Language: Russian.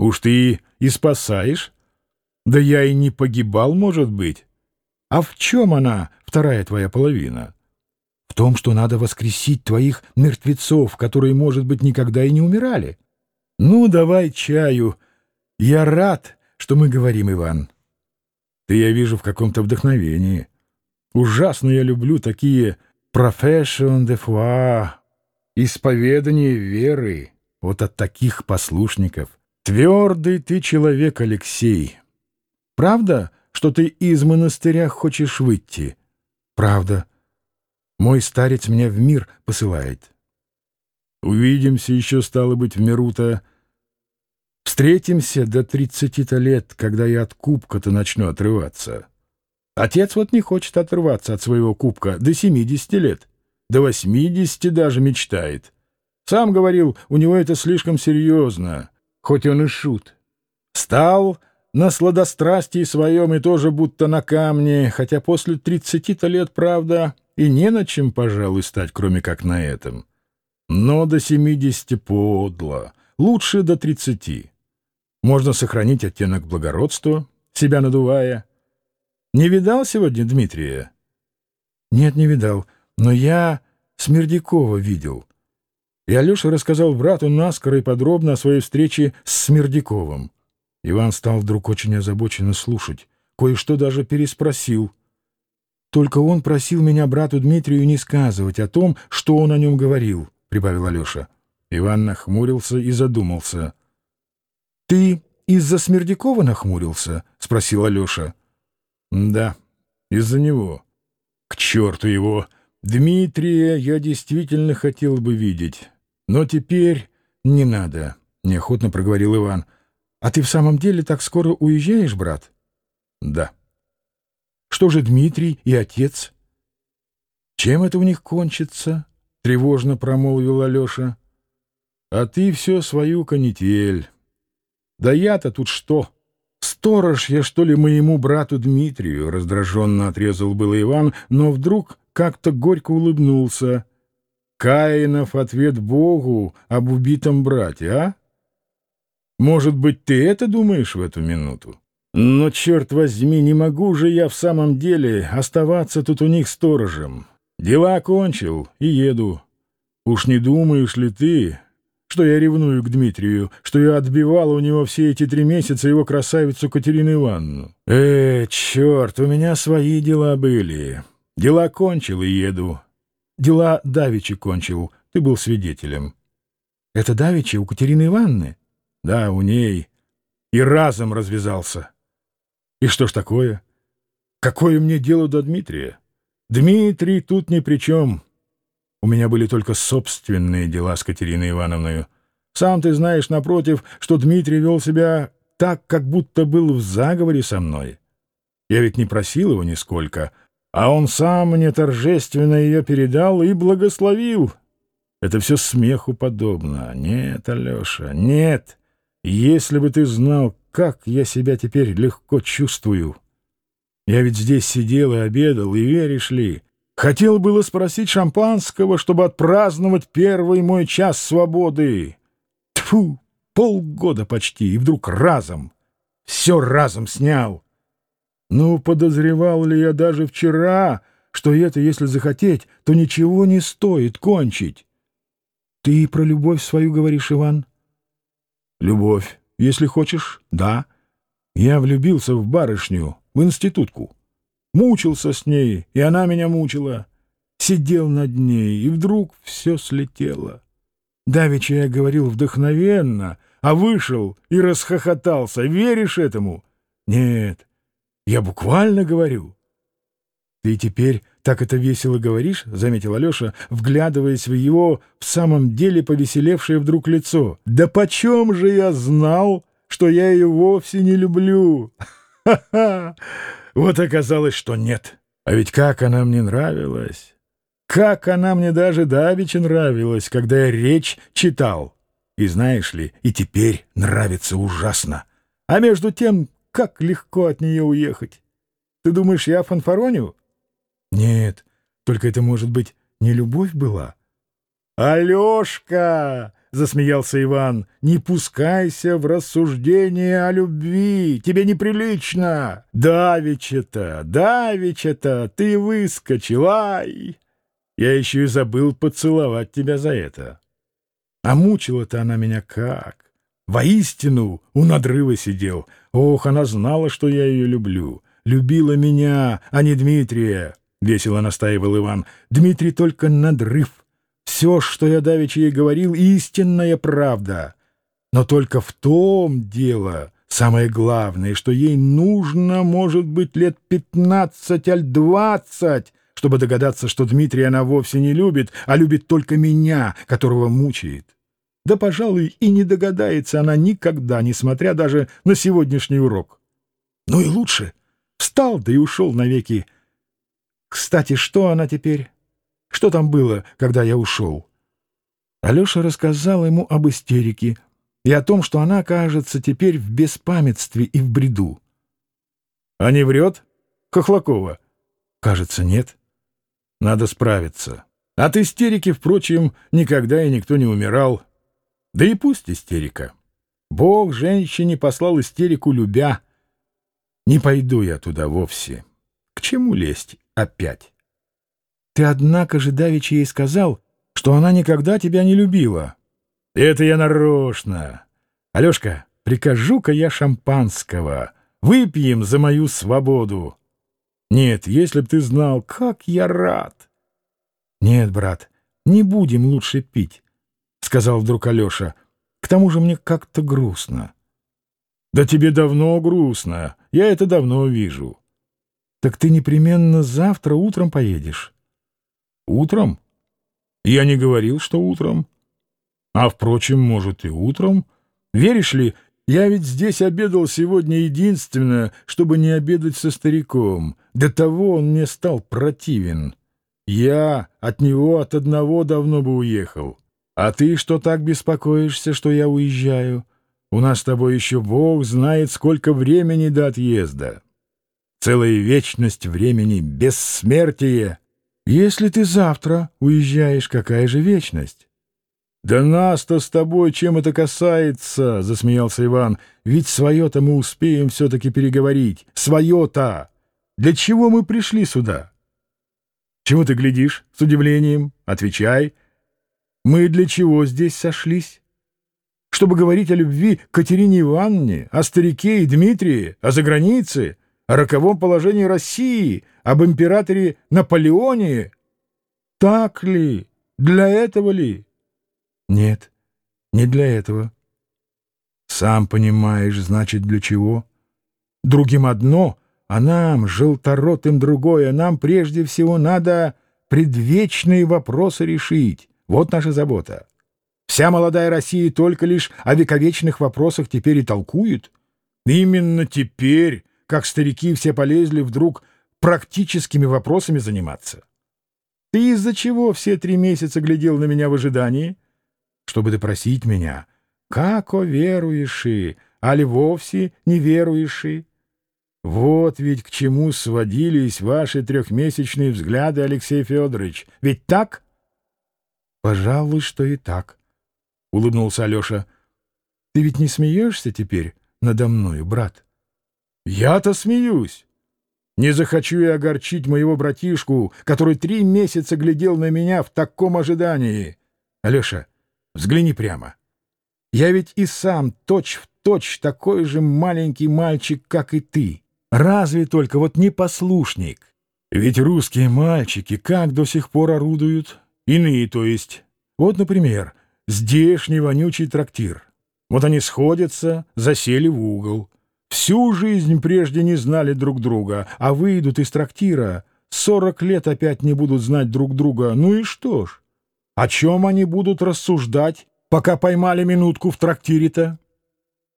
Уж ты и спасаешь? Да я и не погибал, может быть. А в чем она, вторая твоя половина? В том, что надо воскресить твоих мертвецов, которые, может быть, никогда и не умирали. Ну, давай чаю. Я рад, что мы говорим, Иван. Ты, я вижу, в каком-то вдохновении. Ужасно я люблю такие «profession de foi», исповедание веры. Вот от таких послушников. Твердый ты человек, Алексей. Правда, что ты из монастыря хочешь выйти? Правда. Мой старец меня в мир посылает. Увидимся еще, стало быть, в миру-то. Встретимся до тридцати-то лет, когда я от кубка-то начну отрываться. Отец вот не хочет отрываться от своего кубка до семидесяти лет. До восьмидесяти даже мечтает. Сам говорил, у него это слишком серьезно, хоть он и шут. Стал на сладострастии своем и тоже будто на камне, хотя после тридцати-то лет, правда, и не на чем, пожалуй, стать, кроме как на этом. Но до семидесяти подло, лучше до тридцати. Можно сохранить оттенок благородства, себя надувая. Не видал сегодня Дмитрия? Нет, не видал, но я Смердякова видел. И Алеша рассказал брату наскоро и подробно о своей встрече с Смердяковым. Иван стал вдруг очень озабоченно слушать, кое-что даже переспросил. «Только он просил меня брату Дмитрию не сказывать о том, что он о нем говорил», — прибавил Алеша. Иван нахмурился и задумался. «Ты из-за Смердякова нахмурился?» — спросил Алеша. «Да, из-за него. К черту его! Дмитрия я действительно хотел бы видеть, но теперь не надо», — неохотно проговорил Иван. «А ты в самом деле так скоро уезжаешь, брат?» «Да». «Что же Дмитрий и отец?» «Чем это у них кончится?» — тревожно промолвил Алеша. «А ты все свою канитель. Да я-то тут что? Сторож я, что ли, моему брату Дмитрию?» — раздраженно отрезал был Иван, но вдруг как-то горько улыбнулся. «Каинов ответ Богу об убитом брате, а?» Может быть, ты это думаешь в эту минуту? Но, черт возьми, не могу же я в самом деле оставаться тут у них сторожем. Дела окончил и еду. Уж не думаешь ли ты, что я ревную к Дмитрию, что я отбивала у него все эти три месяца его красавицу Катерину Ивановну? Э, черт, у меня свои дела были. Дела кончил и еду. Дела Давичи кончил, ты был свидетелем. Это Давичи у Катерины Ивановны? Да, у ней. И разом развязался. И что ж такое? Какое мне дело до Дмитрия? Дмитрий тут ни при чем. У меня были только собственные дела с Катериной Ивановной. Сам ты знаешь, напротив, что Дмитрий вел себя так, как будто был в заговоре со мной. Я ведь не просил его нисколько, а он сам мне торжественно ее передал и благословил. Это все смеху подобно. Нет, Алеша, нет. Если бы ты знал, как я себя теперь легко чувствую. Я ведь здесь сидел и обедал, и веришь ли, хотел было спросить шампанского, чтобы отпраздновать первый мой час свободы. Тьфу, полгода почти, и вдруг разом, все разом снял. Ну, подозревал ли я даже вчера, что это, если захотеть, то ничего не стоит кончить? Ты про любовь свою говоришь, Иван? Любовь, если хочешь, да. Я влюбился в барышню, в институтку. Мучился с ней, и она меня мучила. Сидел над ней, и вдруг все слетело. Давеча я говорил вдохновенно, а вышел и расхохотался. Веришь этому? Нет, я буквально говорю. Ты теперь так это весело говоришь, — заметил Алеша, вглядываясь в его в самом деле повеселевшее вдруг лицо. — Да почем же я знал, что я ее вовсе не люблю? Ха-ха! Вот оказалось, что нет. А ведь как она мне нравилась! Как она мне даже давеча нравилась, когда я речь читал! И знаешь ли, и теперь нравится ужасно. А между тем, как легко от нее уехать! Ты думаешь, я фанфароню? Нет, только это, может быть, не любовь была? «Алешка!» — засмеялся Иван. «Не пускайся в рассуждение о любви. Тебе неприлично. Давеча-то, давеча-то ты выскочил, ай! Я еще и забыл поцеловать тебя за это. А мучила-то она меня как? Воистину, у надрыва сидел. Ох, она знала, что я ее люблю. Любила меня, а не Дмитрия, — весело настаивал Иван. Дмитрий только надрыв. Все, что я давеча ей говорил, истинная правда. Но только в том дело, самое главное, что ей нужно, может быть, лет пятнадцать аль двадцать, чтобы догадаться, что Дмитрия она вовсе не любит, а любит только меня, которого мучает. Да, пожалуй, и не догадается она никогда, несмотря даже на сегодняшний урок. Ну и лучше. Встал, да и ушел навеки. Кстати, что она теперь? Что там было, когда я ушел? Алеша рассказал ему об истерике и о том, что она, кажется, теперь в беспамятстве и в бреду. — А не врет? Хохлакова? — Кажется, нет. Надо справиться. От истерики, впрочем, никогда и никто не умирал. Да и пусть истерика. Бог женщине послал истерику, любя. Не пойду я туда вовсе. К чему лезть опять? Ты, однако же, давеча ей сказал, что она никогда тебя не любила. Это я нарочно. Алешка, прикажу-ка я шампанского. Выпьем за мою свободу. Нет, если б ты знал, как я рад. Нет, брат, не будем лучше пить, — сказал вдруг Алеша. К тому же мне как-то грустно. Да тебе давно грустно. Я это давно вижу. Так ты непременно завтра утром поедешь. Утром? Я не говорил, что утром. А, впрочем, может, и утром. Веришь ли, я ведь здесь обедал сегодня единственное, чтобы не обедать со стариком. До того он мне стал противен. Я от него от одного давно бы уехал. А ты что так беспокоишься, что я уезжаю? У нас с тобой еще Бог знает, сколько времени до отъезда. Целая вечность времени, бессмертие. Если ты завтра уезжаешь, какая же вечность? — Да нас-то с тобой чем это касается? — засмеялся Иван. — Ведь свое-то мы успеем все-таки переговорить. Свое-то! Для чего мы пришли сюда? — Чего ты глядишь? С удивлением. Отвечай. Мы для чего здесь сошлись? Чтобы говорить о любви Катерине Ивановне, о старике и Дмитрии, о загранице, о роковом положении России, об императоре Наполеоне. Так ли? Для этого ли? Нет, не для этого. Сам понимаешь, значит, для чего? Другим одно, а нам, желторотым, другое. Нам прежде всего надо предвечные вопросы решить. Вот наша забота. Вся молодая Россия только лишь о вековечных вопросах теперь и толкует. Именно теперь как старики все полезли вдруг практическими вопросами заниматься. Ты из-за чего все три месяца глядел на меня в ожидании? Чтобы допросить меня, как о верующие, али вовсе не верующие? Вот ведь к чему сводились ваши трехмесячные взгляды, Алексей Федорович. Ведь так? Пожалуй, что и так, — улыбнулся Алеша. Ты ведь не смеешься теперь надо мною, брат? — я-то смеюсь. Не захочу я огорчить моего братишку, который три месяца глядел на меня в таком ожидании. Алеша, взгляни прямо. Я ведь и сам точь-в-точь точь такой же маленький мальчик, как и ты. Разве только вот непослушник. Ведь русские мальчики как до сих пор орудуют? Иные, то есть. Вот, например, здешний вонючий трактир. Вот они сходятся, засели в угол. Всю жизнь прежде не знали друг друга, а выйдут из трактира, сорок лет опять не будут знать друг друга. Ну и что ж? О чем они будут рассуждать, пока поймали минутку в трактире-то?